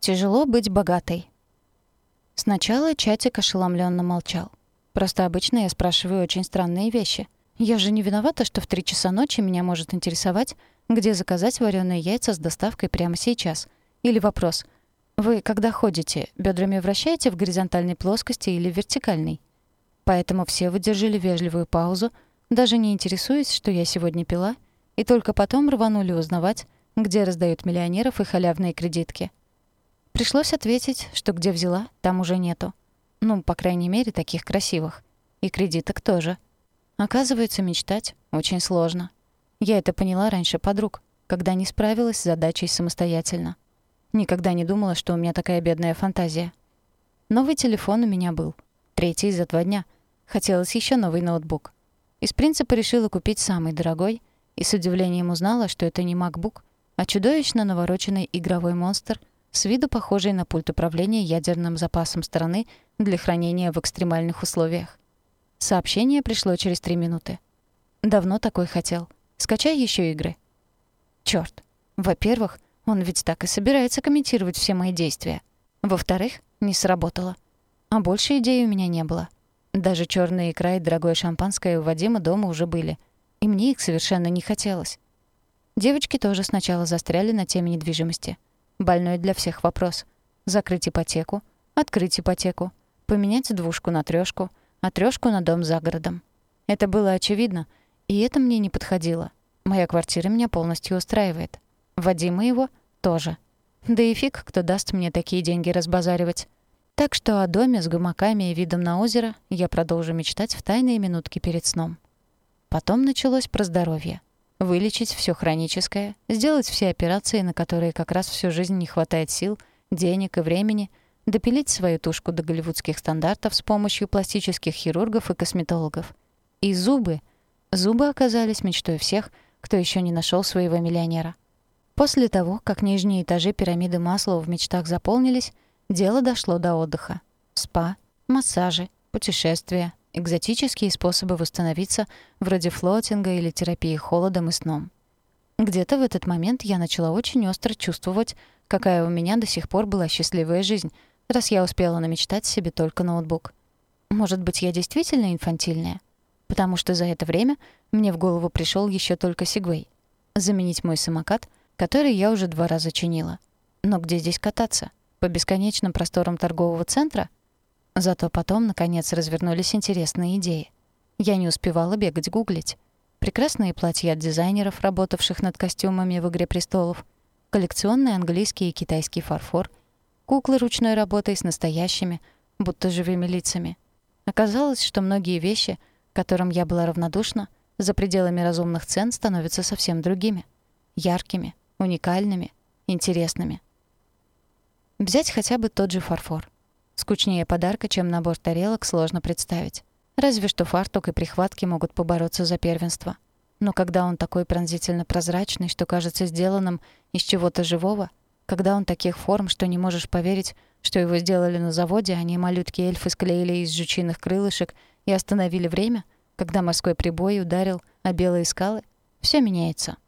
Тяжело быть богатой. Сначала чатик ошеломленно молчал. Просто обычно я спрашиваю очень странные вещи. Я же не виновата, что в три часа ночи меня может интересовать, где заказать вареные яйца с доставкой прямо сейчас. Или вопрос. Вы, когда ходите, бедрами вращаете в горизонтальной плоскости или вертикальной? Поэтому все выдержали вежливую паузу, даже не интересуясь, что я сегодня пила, и только потом рванули узнавать, где раздают миллионеров и халявные кредитки. Пришлось ответить, что где взяла, там уже нету. Ну, по крайней мере, таких красивых. И кредиток тоже. Оказывается, мечтать очень сложно. Я это поняла раньше подруг, когда не справилась с задачей самостоятельно. Никогда не думала, что у меня такая бедная фантазия. Новый телефон у меня был. Третий за два дня. Хотелось еще новый ноутбук. Из принципа решила купить самый дорогой и с удивлением узнала, что это не MacBook, а чудовищно навороченный игровой монстр, с виду похожий на пульт управления ядерным запасом страны для хранения в экстремальных условиях. Сообщение пришло через три минуты. Давно такой хотел. Скачай еще игры. Черт. Во-первых, он ведь так и собирается комментировать все мои действия. Во-вторых, не сработало. А больше идей у меня не было. Даже черная икра и дорогое шампанское у Вадима дома уже были. И мне их совершенно не хотелось. Девочки тоже сначала застряли на теме недвижимости. Больной для всех вопрос. Закрыть ипотеку, открыть ипотеку, поменять двушку на трёшку, а трёшку на дом за городом. Это было очевидно, и это мне не подходило. Моя квартира меня полностью устраивает. Вадима его тоже. Да и фиг, кто даст мне такие деньги разбазаривать. Так что о доме с гамаками и видом на озеро я продолжу мечтать в тайные минутки перед сном. Потом началось про здоровье вылечить все хроническое, сделать все операции, на которые как раз всю жизнь не хватает сил, денег и времени, допилить свою тушку до голливудских стандартов с помощью пластических хирургов и косметологов. И зубы. Зубы оказались мечтой всех, кто еще не нашел своего миллионера. После того, как нижние этажи пирамиды масла в мечтах заполнились, дело дошло до отдыха. Спа, массажи, путешествия, экзотические способы восстановиться, вроде флотинга или терапии холодом и сном. Где-то в этот момент я начала очень остро чувствовать, какая у меня до сих пор была счастливая жизнь, раз я успела намечтать себе только ноутбук. Может быть, я действительно инфантильная? Потому что за это время мне в голову пришел еще только Сигвей. Заменить мой самокат, который я уже два раза чинила. Но где здесь кататься? По бесконечным просторам торгового центра — Зато потом, наконец, развернулись интересные идеи. Я не успевала бегать гуглить. Прекрасные платья от дизайнеров, работавших над костюмами в «Игре престолов», коллекционный английский и китайский фарфор, куклы ручной работы с настоящими, будто живыми лицами. Оказалось, что многие вещи, которым я была равнодушна, за пределами разумных цен становятся совсем другими. Яркими, уникальными, интересными. Взять хотя бы тот же фарфор — Скучнее подарка, чем набор тарелок, сложно представить. Разве что фартук и прихватки могут побороться за первенство. Но когда он такой пронзительно прозрачный, что кажется сделанным из чего-то живого, когда он таких форм, что не можешь поверить, что его сделали на заводе, а не малютки-эльфы склеили из жучиных крылышек и остановили время, когда морской прибой ударил о белые скалы, все меняется.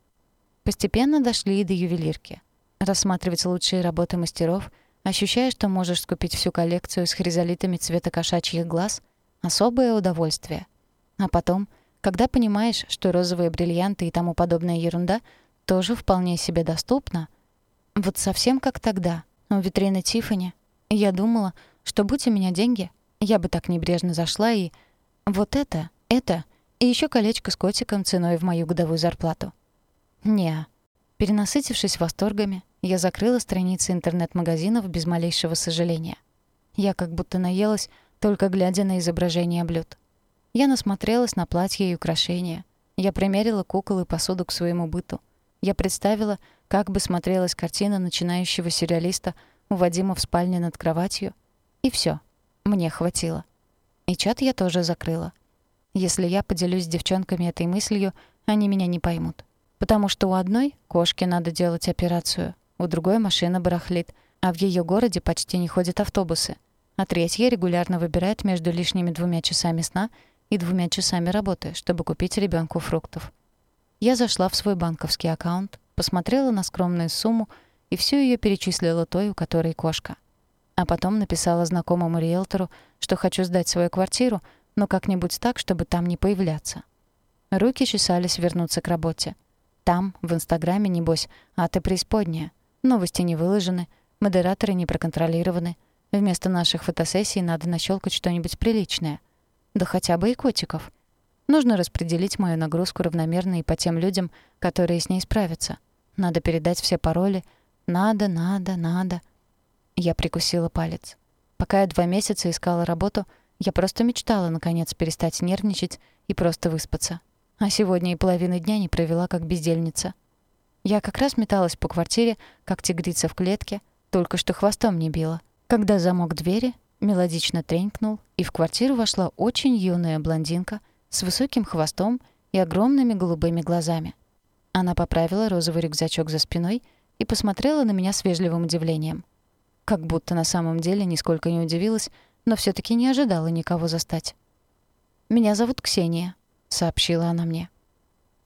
Постепенно дошли и до ювелирки. Рассматривать лучшие работы мастеров — ощущая, что можешь скупить всю коллекцию с хризолитами цвета кошачьих глаз, особое удовольствие. А потом, когда понимаешь, что розовые бриллианты и тому подобная ерунда тоже вполне себе доступна, вот совсем как тогда, у витрины Тиффани, я думала, что будь у меня деньги, я бы так небрежно зашла и... Вот это, это и еще колечко с котиком ценой в мою годовую зарплату. Не, перенасытившись восторгами, я закрыла страницы интернет-магазинов без малейшего сожаления. Я как будто наелась, только глядя на изображения блюд. Я насмотрелась на платья и украшения. Я примерила кукол и посуду к своему быту. Я представила, как бы смотрелась картина начинающего сюрреалиста у Вадима в спальне над кроватью. И все, Мне хватило. И чат я тоже закрыла. Если я поделюсь с девчонками этой мыслью, они меня не поймут. Потому что у одной кошке надо делать операцию, у другой машина барахлит, а в ее городе почти не ходят автобусы, а третья регулярно выбирает между лишними двумя часами сна и двумя часами работы, чтобы купить ребенку фруктов. Я зашла в свой банковский аккаунт, посмотрела на скромную сумму и всю ее перечислила той, у которой кошка. А потом написала знакомому риэлтору, что хочу сдать свою квартиру, но как-нибудь так, чтобы там не появляться. Руки чесались вернуться к работе. Там, в Инстаграме, небось, а ты преисподняя. Новости не выложены, модераторы не проконтролированы. Вместо наших фотосессий надо нащелкать что-нибудь приличное. Да хотя бы и котиков. Нужно распределить мою нагрузку равномерно и по тем людям, которые с ней справятся. Надо передать все пароли. Надо, надо, надо. Я прикусила палец. Пока я два месяца искала работу, я просто мечтала, наконец, перестать нервничать и просто выспаться. А сегодня и половины дня не провела как бездельница. Я как раз металась по квартире, как тигрица в клетке, только что хвостом не била. Когда замок двери мелодично тренькнул, и в квартиру вошла очень юная блондинка — с высоким хвостом и огромными голубыми глазами. Она поправила розовый рюкзачок за спиной и посмотрела на меня с вежливым удивлением. Как будто на самом деле нисколько не удивилась, но все таки не ожидала никого застать. «Меня зовут Ксения», — сообщила она мне.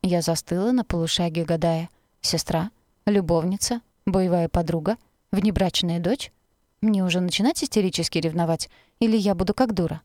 Я застыла на полушаге, гадая. «Сестра? Любовница? Боевая подруга? Внебрачная дочь? Мне уже начинать истерически ревновать? Или я буду как дура?»